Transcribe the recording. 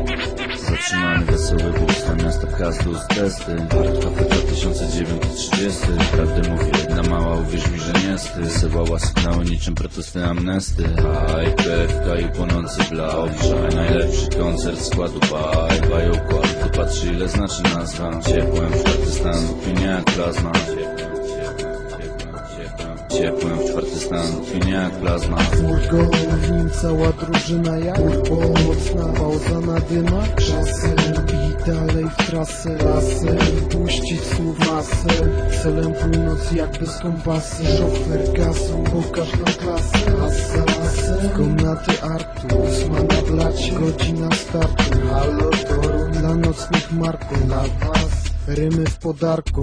ulice Zatrzymany wesoły wóz na miasta Kaslu z testy. Kafe 2930 Prawdę mówi jedna mała, uwierz mi, że nie sty. Syłała sygnały niczym protesty amnesty. HIPFK i płonący blau Wczoraj najlepszy koncert składu Baj, baj układ Ty patrzy ile znaczy nazwa. Ciepłem w stan, opinia jak plazma ciepłem, ciepłem w czwarty stan, opinia jak plazma. W nim cała drużyna jak Turbo, mocna pauza na dymach Czasem i dalej w trasę Lasem, puścić słów masę. Celem północ jak bez kompasy. Szofer gazu, pokaż nam klasę. Asa, lasem, komnaty artu Ósma na blacie, godzina startu Halo, Toru, dla nocnych marków Na was, rymy w podarku